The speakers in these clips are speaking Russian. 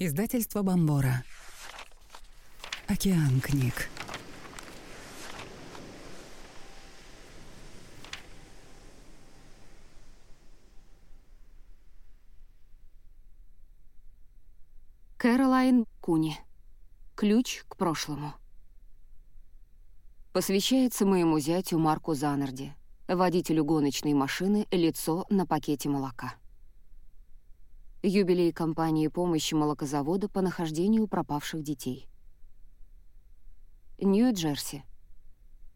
Издательство Бомбора. Океан книг. Кэролайн Куни. Ключ к прошлому. Посвящается моему зятю Марку Занарди, водителю гоночной машины «Лицо на пакете молока». Юбилей компании помощи молокозавода по нахождению пропавших детей. Нью-Джерси.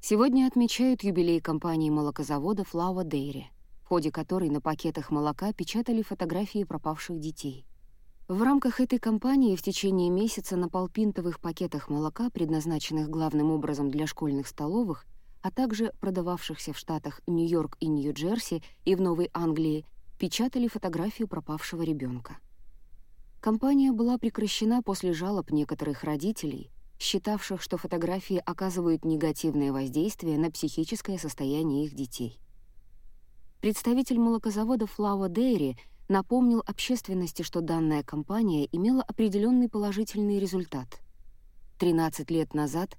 Сегодня отмечают юбилей компании молокозавода Flower Dairy, в ходе которой на пакетах молока печатали фотографии пропавших детей. В рамках этой кампании в течение месяца на полпинтовых пакетах молока, предназначенных главным образом для школьных столовых, а также продававшихся в штатах Нью-Йорк и Нью-Джерси и в Новой Англии, печатали фотографию пропавшего ребенка. Компания была прекращена после жалоб некоторых родителей, считавших, что фотографии оказывают негативное воздействие на психическое состояние их детей. Представитель молокозавода Flower Dairy напомнил общественности, что данная компания имела определенный положительный результат. 13 лет назад,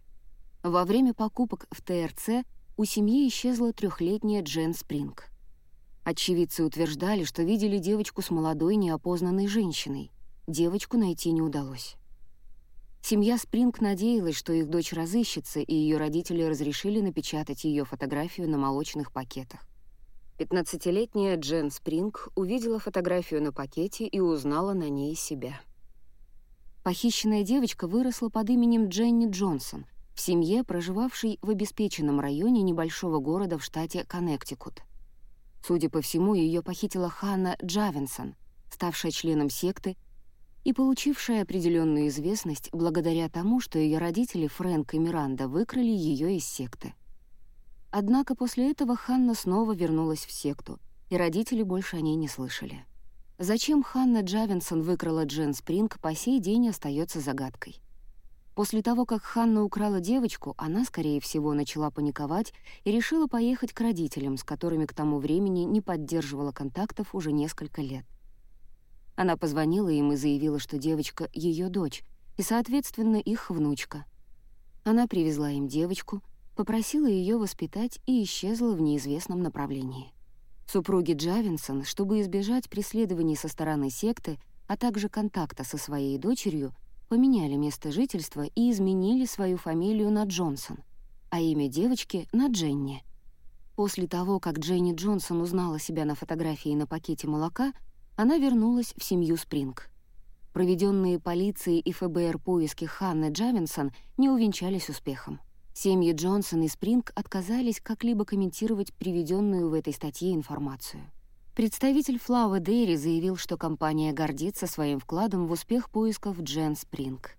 во время покупок в ТРЦ, у семьи исчезла трехлетняя Джен Спринг. Очевидцы утверждали, что видели девочку с молодой неопознанной женщиной. Девочку найти не удалось. Семья Спринг надеялась, что их дочь разыщется, и ее родители разрешили напечатать ее фотографию на молочных пакетах. 15-летняя Джен Спринг увидела фотографию на пакете и узнала на ней себя. Похищенная девочка выросла под именем Дженни Джонсон в семье, проживавшей в обеспеченном районе небольшого города в штате Коннектикут — Судя по всему, ее похитила Ханна Джавинсон, ставшая членом секты и получившая определенную известность благодаря тому, что ее родители Фрэнк и Миранда выкрали ее из секты. Однако после этого Ханна снова вернулась в секту, и родители больше о ней не слышали. Зачем Ханна Джавинсон выкрала Джен Спринг, по сей день остается загадкой. После того, как Ханна украла девочку, она, скорее всего, начала паниковать и решила поехать к родителям, с которыми к тому времени не поддерживала контактов уже несколько лет. Она позвонила им и заявила, что девочка — ее дочь, и, соответственно, их внучка. Она привезла им девочку, попросила ее воспитать и исчезла в неизвестном направлении. Супруги Джавинсон, чтобы избежать преследований со стороны секты, а также контакта со своей дочерью, поменяли место жительства и изменили свою фамилию на Джонсон, а имя девочки — на Дженни. После того, как Дженни Джонсон узнала себя на фотографии на пакете молока, она вернулась в семью Спринг. Проведенные полицией и ФБР поиски Ханны Джавинсон не увенчались успехом. Семьи Джонсон и Спринг отказались как-либо комментировать приведенную в этой статье информацию. Представитель Flower Dairy заявил, что компания гордится своим вкладом в успех поисков Джен Спринг.